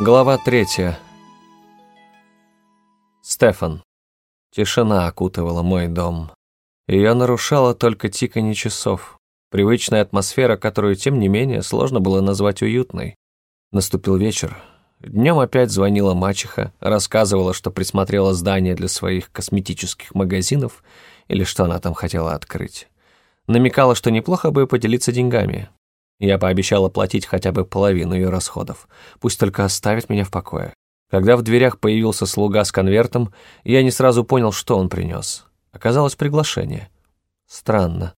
Глава третья. Стефан. Тишина окутывала мой дом. Ее нарушало только тиканье часов. Привычная атмосфера, которую, тем не менее, сложно было назвать уютной. Наступил вечер. Днем опять звонила мачеха, рассказывала, что присмотрела здание для своих косметических магазинов или что она там хотела открыть. Намекала, что неплохо бы поделиться деньгами. Я пообещал платить хотя бы половину ее расходов. Пусть только оставит меня в покое. Когда в дверях появился слуга с конвертом, я не сразу понял, что он принес. Оказалось приглашение. Странно.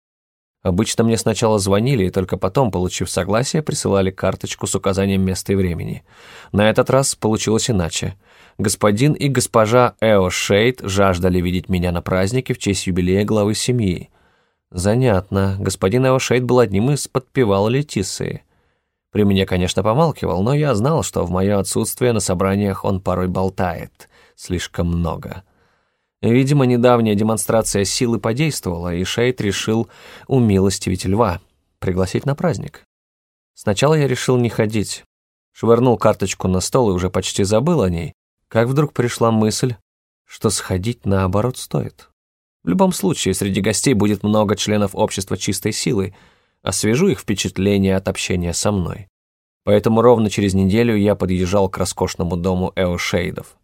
Обычно мне сначала звонили, и только потом, получив согласие, присылали карточку с указанием места и времени. На этот раз получилось иначе. Господин и госпожа Эо Шейд жаждали видеть меня на празднике в честь юбилея главы семьи. Занятно. Господин Эошейд был одним из подпевал Летисы. При мне, конечно, помалкивал, но я знал, что в мое отсутствие на собраниях он порой болтает. Слишком много. Видимо, недавняя демонстрация силы подействовала, и Шейд решил умилостивить льва, пригласить на праздник. Сначала я решил не ходить. Швырнул карточку на стол и уже почти забыл о ней, как вдруг пришла мысль, что сходить наоборот стоит. В любом случае, среди гостей будет много членов общества чистой силы, освежу их впечатление от общения со мной. Поэтому ровно через неделю я подъезжал к роскошному дому Эошейдов.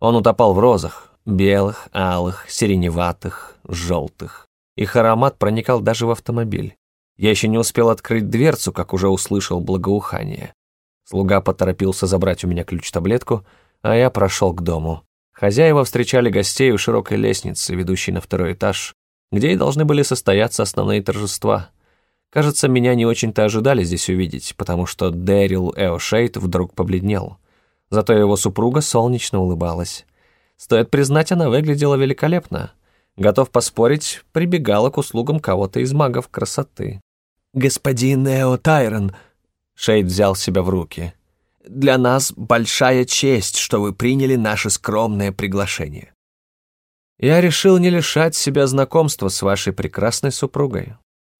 Он утопал в розах, белых, алых, сиреневатых, желтых. Их аромат проникал даже в автомобиль. Я еще не успел открыть дверцу, как уже услышал благоухание. Слуга поторопился забрать у меня ключ-таблетку, а я прошел к дому. Хозяева встречали гостей у широкой лестницы, ведущей на второй этаж, где и должны были состояться основные торжества. Кажется, меня не очень-то ожидали здесь увидеть, потому что Дэрил Эошейт вдруг побледнел. Зато его супруга солнечно улыбалась. Стоит признать, она выглядела великолепно. Готов поспорить, прибегала к услугам кого-то из магов красоты. «Господин Эо Тайрон», — Шейд взял себя в руки, — для нас большая честь, что вы приняли наше скромное приглашение. Я решил не лишать себя знакомства с вашей прекрасной супругой,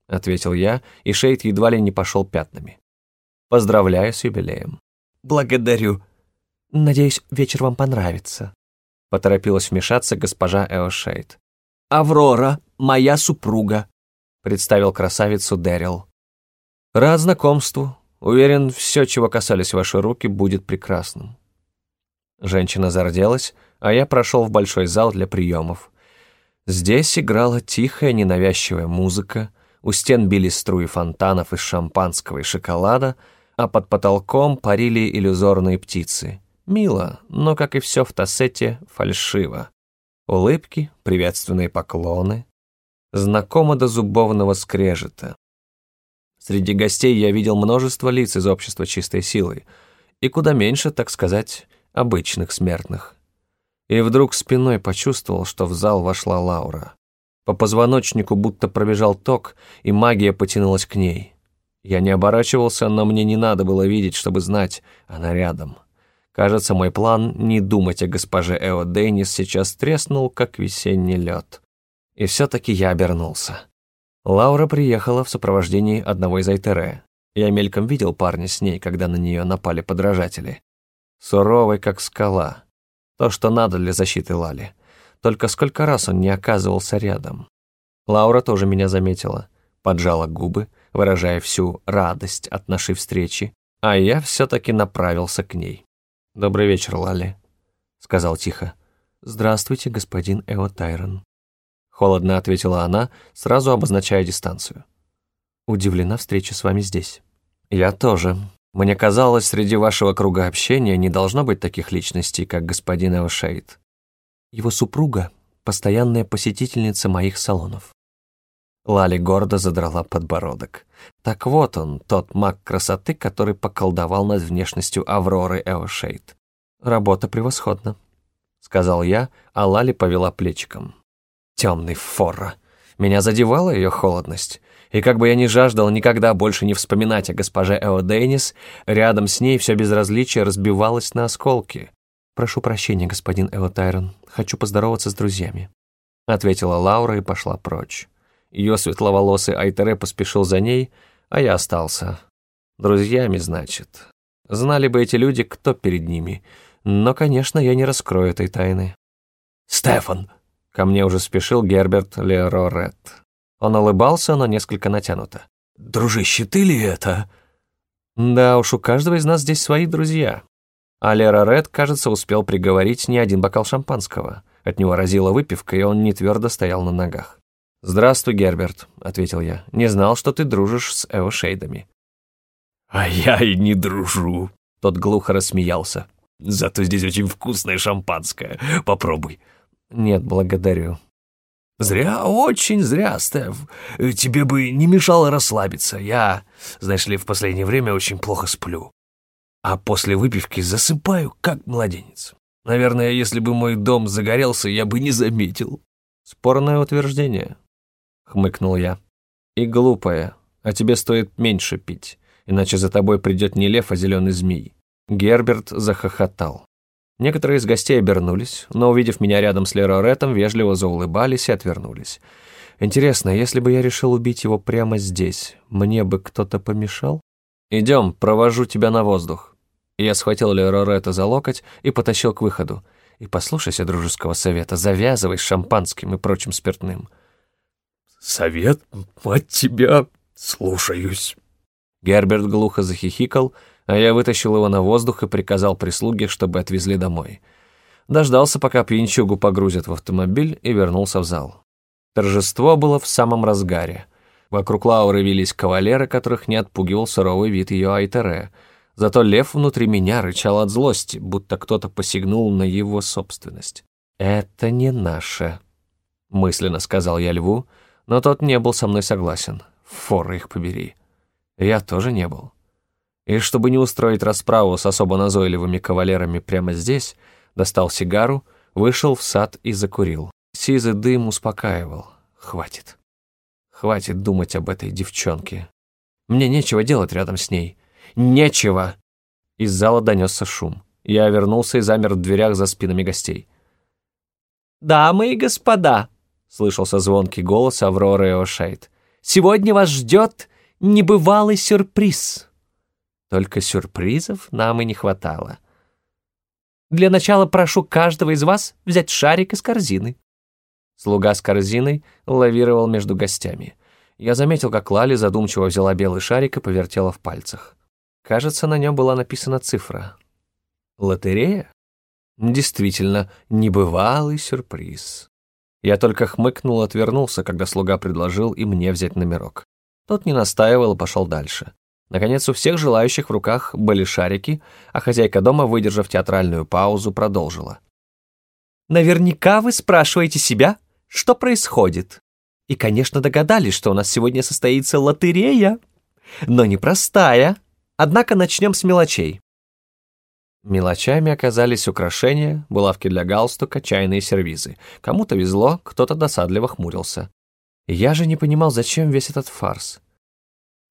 ответил я, и Шейд едва ли не пошел пятнами. Поздравляю с юбилеем. Благодарю. Надеюсь, вечер вам понравится. Поторопилась вмешаться госпожа Эошейд. «Аврора, моя супруга», — представил красавицу Дэрил. «Рад знакомству», Уверен, все, чего касались ваши руки, будет прекрасным». Женщина зарделась, а я прошел в большой зал для приемов. Здесь играла тихая, ненавязчивая музыка, у стен били струи фонтанов из шампанского и шоколада, а под потолком парили иллюзорные птицы. Мило, но, как и все в Тассете, фальшиво. Улыбки, приветственные поклоны. Знакомо до зубовного скрежета. Среди гостей я видел множество лиц из общества чистой силы, и куда меньше, так сказать, обычных смертных. И вдруг спиной почувствовал, что в зал вошла Лаура. По позвоночнику будто пробежал ток, и магия потянулась к ней. Я не оборачивался, но мне не надо было видеть, чтобы знать, она рядом. Кажется, мой план не думать о госпоже Эо Дейнис сейчас треснул, как весенний лед. И все-таки я обернулся. Лаура приехала в сопровождении одного из Айтере. Я мельком видел парня с ней, когда на нее напали подражатели. Суровый, как скала. То, что надо для защиты Лали. Только сколько раз он не оказывался рядом. Лаура тоже меня заметила. Поджала губы, выражая всю радость от нашей встречи, а я все-таки направился к ней. «Добрый вечер, Лали», — сказал тихо. «Здравствуйте, господин Эо Тайрон», Холодно ответила она, сразу обозначая дистанцию. Удивлена встрече с вами здесь. Я тоже. Мне казалось, среди вашего круга общения не должно быть таких личностей, как господин Эошейд. Его супруга — постоянная посетительница моих салонов. Лали гордо задрала подбородок. Так вот он, тот маг красоты, который поколдовал над внешностью Авроры Эошейд. Работа превосходна, — сказал я, а Лали повела плечиком. Темный форра. Меня задевала ее холодность. И как бы я ни жаждал никогда больше не вспоминать о госпоже Эо Дейнис, рядом с ней все безразличие разбивалось на осколки. «Прошу прощения, господин Эо Тайрон. Хочу поздороваться с друзьями», — ответила Лаура и пошла прочь. Ее светловолосый Айтере поспешил за ней, а я остался. Друзьями, значит. Знали бы эти люди, кто перед ними. Но, конечно, я не раскрою этой тайны. «Стефан!» Ко мне уже спешил Герберт Лерорет. Он улыбался, но несколько натянуто. «Дружище, ты ли это?» Да уж, у каждого из нас здесь свои друзья. А Лера Ред, кажется, успел приговорить не один бокал шампанского. От него разила выпивка, и он не твердо стоял на ногах. «Здравствуй, Герберт», — ответил я. «Не знал, что ты дружишь с Эошейдами». «А я и не дружу», — тот глухо рассмеялся. «Зато здесь очень вкусное шампанское. Попробуй». «Нет, благодарю». «Зря, очень зря, Стеф. Тебе бы не мешало расслабиться. Я, знаешь ли, в последнее время очень плохо сплю. А после выпивки засыпаю, как младенец. Наверное, если бы мой дом загорелся, я бы не заметил». «Спорное утверждение», — хмыкнул я. «И глупое. А тебе стоит меньше пить, иначе за тобой придет не лев, а зеленый змей». Герберт захохотал. Некоторые из гостей обернулись, но, увидев меня рядом с Лероретом, вежливо заулыбались и отвернулись. Интересно, если бы я решил убить его прямо здесь, мне бы кто-то помешал? «Идем, провожу тебя на воздух». Я схватил Лерорета за локоть и потащил к выходу. И послушайся дружеского совета, завязывай с шампанским и прочим спиртным. «Совет? Мать тебя! Слушаюсь!» Герберт глухо захихикал, а я вытащил его на воздух и приказал прислуге, чтобы отвезли домой. Дождался, пока пьянчугу погрузят в автомобиль, и вернулся в зал. Торжество было в самом разгаре. Вокруг Лауры вились кавалеры, которых не отпугивал суровый вид ее Айтере. Зато лев внутри меня рычал от злости, будто кто-то посягнул на его собственность. «Это не наше», — мысленно сказал я льву, но тот не был со мной согласен. Фор их побери. Я тоже не был. И чтобы не устроить расправу с особо назойливыми кавалерами прямо здесь, достал сигару, вышел в сад и закурил. Сизый дым успокаивал. Хватит. Хватит думать об этой девчонке. Мне нечего делать рядом с ней. Нечего! Из зала донесся шум. Я вернулся и замер в дверях за спинами гостей. «Дамы и господа!» — слышался звонкий голос Авроры Эошейд. «Сегодня вас ждет небывалый сюрприз!» Только сюрпризов нам и не хватало. Для начала прошу каждого из вас взять шарик из корзины. Слуга с корзиной лавировал между гостями. Я заметил, как Лали задумчиво взяла белый шарик и повертела в пальцах. Кажется, на нем была написана цифра. Лотерея? Действительно, небывалый сюрприз. Я только хмыкнул и отвернулся, когда слуга предложил и мне взять номерок. Тот не настаивал и пошел дальше. Наконец, у всех желающих в руках были шарики, а хозяйка дома, выдержав театральную паузу, продолжила. «Наверняка вы спрашиваете себя, что происходит. И, конечно, догадались, что у нас сегодня состоится лотерея, но непростая. Однако начнем с мелочей». Мелочами оказались украшения, булавки для галстука, чайные сервизы. Кому-то везло, кто-то досадливо хмурился. Я же не понимал, зачем весь этот фарс.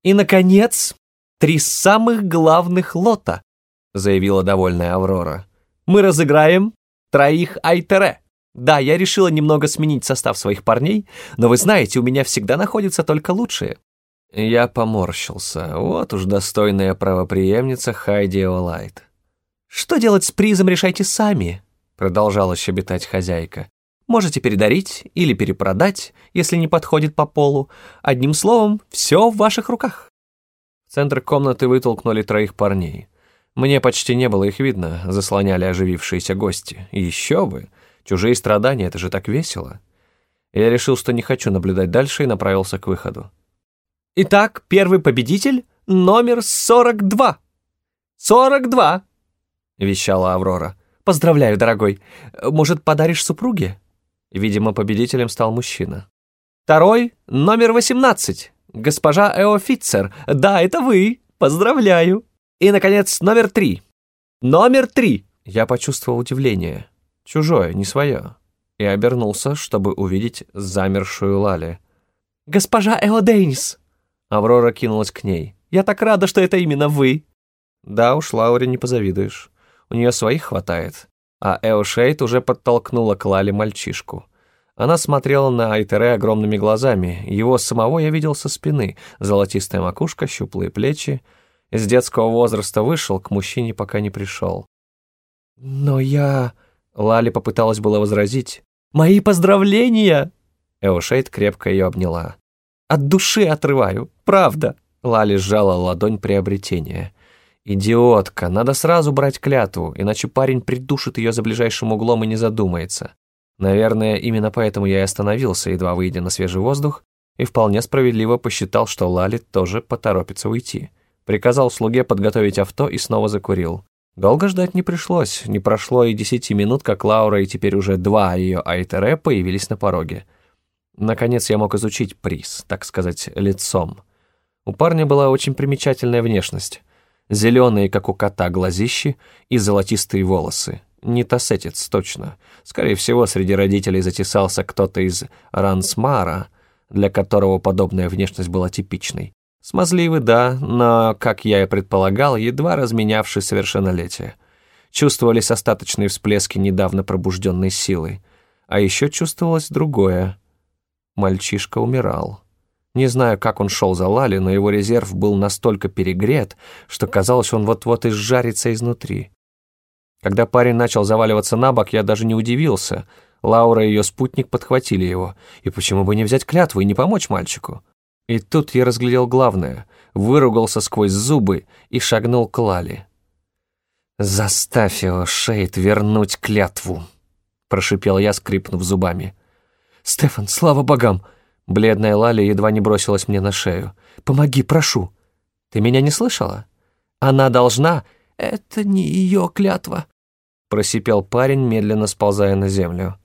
И, наконец, три самых главных лота», — заявила довольная Аврора. «Мы разыграем троих Айтере. Да, я решила немного сменить состав своих парней, но вы знаете, у меня всегда находятся только лучшие». Я поморщился. Вот уж достойная правоприемница Хайди Олайт. «Что делать с призом, решайте сами», — продолжала щебетать хозяйка. «Можете передарить или перепродать, если не подходит по полу. Одним словом, все в ваших руках». Центр комнаты вытолкнули троих парней. Мне почти не было их видно, заслоняли оживившиеся гости. Еще бы! Чужие страдания — это же так весело. Я решил, что не хочу наблюдать дальше и направился к выходу. «Итак, первый победитель — номер 42!» «42!» — вещала Аврора. «Поздравляю, дорогой. Может, подаришь супруге?» Видимо, победителем стал мужчина. «Второй — номер 18. Госпожа Эофицер, да, это вы. Поздравляю. И, наконец, номер три. Номер три. Я почувствовал удивление. Чужое, не свое. И обернулся, чтобы увидеть замершую Лали. «Госпожа Эодейнис!» Аврора кинулась к ней. «Я так рада, что это именно вы!» Да уж, Лауре не позавидуешь. У нее своих хватает. А Эошейт уже подтолкнула к Лале мальчишку. Она смотрела на Айтере огромными глазами. Его самого я видел со спины. Золотистая макушка, щуплые плечи. Из детского возраста вышел, к мужчине пока не пришел. «Но я...» Лали попыталась было возразить. «Мои поздравления!» Эошейд крепко ее обняла. «От души отрываю, правда!» Лали сжала ладонь приобретения. «Идиотка, надо сразу брать клятву, иначе парень придушит ее за ближайшим углом и не задумается. Наверное, именно поэтому я и остановился, едва выйдя на свежий воздух, и вполне справедливо посчитал, что Лали тоже поторопится уйти. Приказал слуге подготовить авто и снова закурил. Долго ждать не пришлось, не прошло и десяти минут, как Лаура и теперь уже два ее Айтере появились на пороге. Наконец я мог изучить приз, так сказать, лицом. У парня была очень примечательная внешность. Зеленые, как у кота, глазищи и золотистые волосы. Не тосетец, точно. Скорее всего, среди родителей затесался кто-то из Рансмара, для которого подобная внешность была типичной. Смазливый, да, но, как я и предполагал, едва разменявший совершеннолетие. Чувствовались остаточные всплески недавно пробужденной силы. А еще чувствовалось другое. Мальчишка умирал. Не знаю, как он шел за Лали, но его резерв был настолько перегрет, что казалось, он вот-вот изжарится изнутри. Когда парень начал заваливаться на бок, я даже не удивился. Лаура и ее спутник подхватили его. И почему бы не взять клятву и не помочь мальчику? И тут я разглядел главное, выругался сквозь зубы и шагнул к Лали. «Заставь его, Шейд, вернуть клятву!» прошипел я, скрипнув зубами. «Стефан, слава богам!» Бледная Лали едва не бросилась мне на шею. «Помоги, прошу!» «Ты меня не слышала? Она должна...» «Это не ее клятва», — просипел парень, медленно сползая на землю.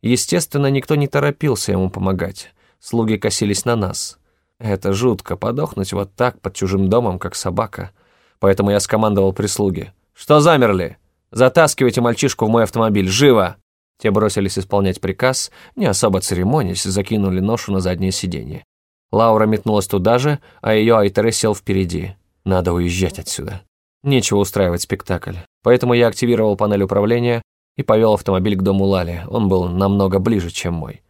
Естественно, никто не торопился ему помогать. Слуги косились на нас. Это жутко, подохнуть вот так под чужим домом, как собака. Поэтому я скомандовал прислуги. «Что замерли? Затаскивайте мальчишку в мой автомобиль, живо!» Те бросились исполнять приказ, не особо церемонясь, закинули ношу на заднее сиденье. Лаура метнулась туда же, а ее Айтере сел впереди. Надо уезжать отсюда. Нечего устраивать спектакль. Поэтому я активировал панель управления и повел автомобиль к дому Лали. Он был намного ближе, чем мой.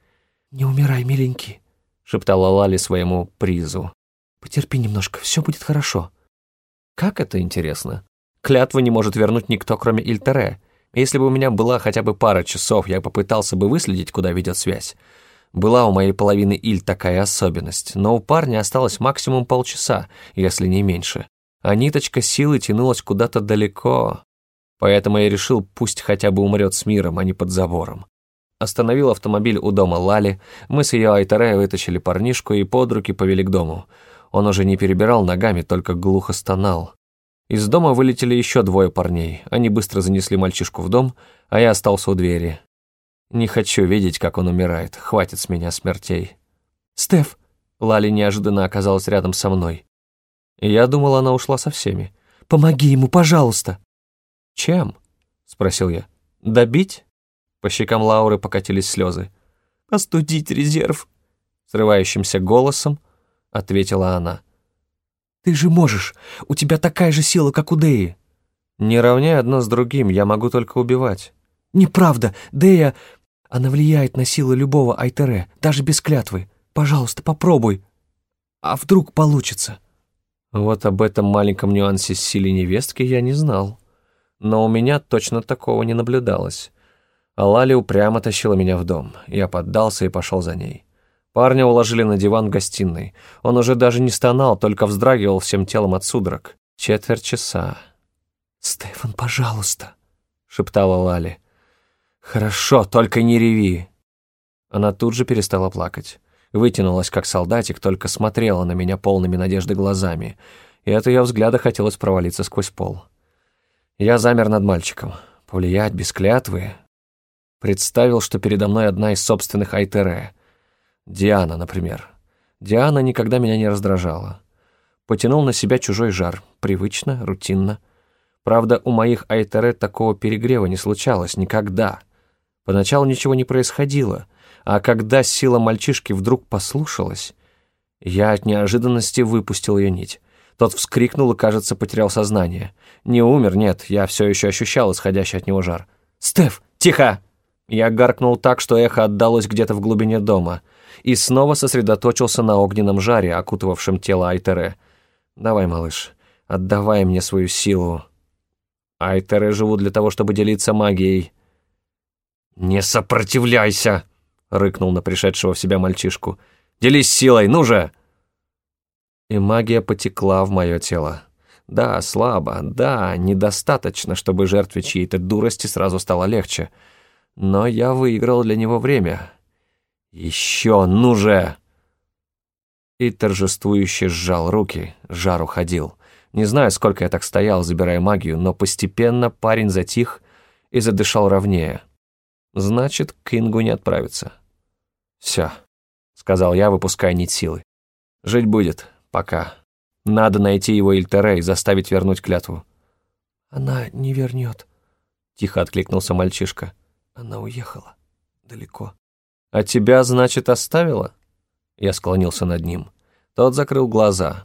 «Не умирай, миленький», шептала Лали своему призу. «Потерпи немножко, все будет хорошо». Как это интересно? Клятву не может вернуть никто, кроме Ильтере. Если бы у меня была хотя бы пара часов, я попытался бы выследить, куда ведет связь. Была у моей половины Иль такая особенность, но у парня осталось максимум полчаса, если не меньше. А ниточка силы тянулась куда-то далеко. Поэтому я решил, пусть хотя бы умрет с миром, а не под забором. Остановил автомобиль у дома Лали, мы с ее Айтаре вытащили парнишку и под руки повели к дому. Он уже не перебирал ногами, только глухо стонал. Из дома вылетели еще двое парней. Они быстро занесли мальчишку в дом, а я остался у двери. Не хочу видеть, как он умирает. Хватит с меня смертей. «Стеф!» Лали неожиданно оказалась рядом со мной. Я думал, она ушла со всеми. «Помоги ему, пожалуйста!» «Чем?» — спросил я. «Добить?» По щекам Лауры покатились слезы. «Остудить резерв!» Срывающимся голосом ответила она. «Ты же можешь! У тебя такая же сила, как у Деи!» «Не равняй одно с другим, я могу только убивать». «Неправда! Дея... Она влияет на силы любого Айтере, даже без клятвы. Пожалуйста, попробуй. А вдруг получится?» Вот об этом маленьком нюансе силе невестки я не знал. Но у меня точно такого не наблюдалось. А Лали упрямо тащила меня в дом. Я поддался и пошел за ней. Парня уложили на диван в гостиной. Он уже даже не стонал, только вздрагивал всем телом от судорог. Четверть часа. «Стефан, пожалуйста», — шептала Лали. «Хорошо, только не реви». Она тут же перестала плакать. Вытянулась, как солдатик, только смотрела на меня полными надежды глазами, и от ее взгляда хотелось провалиться сквозь пол. Я замер над мальчиком. Повлиять без клятвы Представил, что передо мной одна из собственных Айтере. Диана, например. Диана никогда меня не раздражала. Потянул на себя чужой жар. Привычно, рутинно. Правда, у моих Айтере такого перегрева не случалось никогда. Поначалу ничего не происходило, а когда сила мальчишки вдруг послушалась, я от неожиданности выпустил ее нить. Тот вскрикнул и, кажется, потерял сознание. Не умер, нет, я все еще ощущал исходящий от него жар. «Стеф, тихо!» Я гаркнул так, что эхо отдалось где-то в глубине дома, и снова сосредоточился на огненном жаре, окутывавшем тело Айтере. «Давай, малыш, Отдавай мне свою силу. Айтеры живут для того, чтобы делиться магией. «Не сопротивляйся!» — рыкнул на пришедшего в себя мальчишку. «Делись силой, ну же!» И магия потекла в мое тело. Да, слабо, да, недостаточно, чтобы жертве чьей-то дурости сразу стало легче. Но я выиграл для него время. «Еще, ну же!» И торжествующе сжал руки, жар уходил. Не знаю, сколько я так стоял, забирая магию, но постепенно парень затих и задышал ровнее. Значит, к Кингу не отправится. «Все», — сказал я, выпуская нить силы. «Жить будет, пока. Надо найти его Ильтере и заставить вернуть клятву». «Она не вернет», — тихо откликнулся мальчишка. «Она уехала. Далеко». «А тебя, значит, оставила?» Я склонился над ним. Тот закрыл глаза.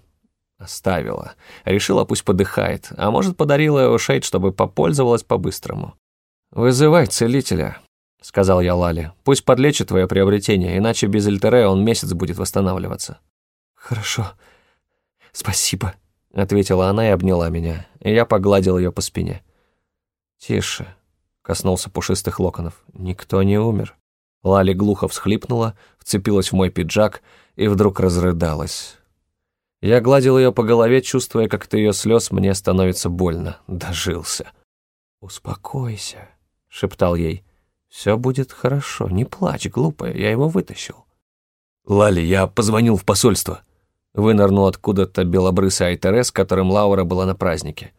Оставила. Решила, пусть подыхает. А может, подарила его шейд, чтобы попользовалась по-быстрому. «Вызывай целителя», — сказал я Лале. «Пусть подлечит твое приобретение, иначе без Эльтере он месяц будет восстанавливаться». «Хорошо. Спасибо», — ответила она и обняла меня. И я погладил ее по спине. «Тише», — коснулся пушистых локонов. «Никто не умер». Лали глухо всхлипнула, вцепилась в мой пиджак и вдруг разрыдалась. Я гладил ее по голове, чувствуя, как от ее слез мне становится больно. Дожился. «Успокойся», — шептал ей. «Все будет хорошо, не плачь, глупая, я его вытащил». «Лали, я позвонил в посольство». Вынырнул откуда-то белобрысый Айтерес, которым Лаура была на празднике.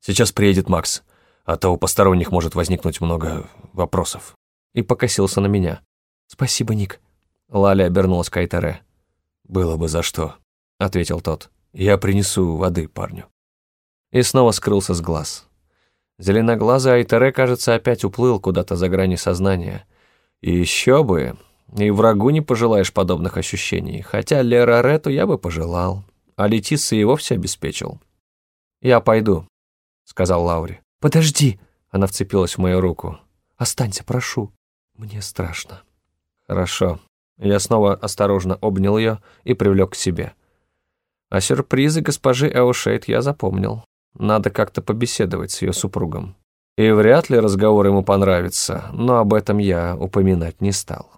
«Сейчас приедет Макс, а то у посторонних может возникнуть много вопросов» и покосился на меня. «Спасибо, Ник». Лаля обернулась к Айтере. «Было бы за что», — ответил тот. «Я принесу воды парню». И снова скрылся с глаз. Зеленоглазый Айтере, кажется, опять уплыл куда-то за грани сознания. И еще бы, и врагу не пожелаешь подобных ощущений, хотя Лера Рету я бы пожелал, а Летисса и вовсе обеспечил. «Я пойду», — сказал Лаури. «Подожди!» — она вцепилась в мою руку. «Останься, прошу». Мне страшно. Хорошо. Я снова осторожно обнял ее и привлек к себе. А сюрпризы госпожи Эушейт я запомнил. Надо как-то побеседовать с ее супругом. И вряд ли разговор ему понравится, но об этом я упоминать не стал.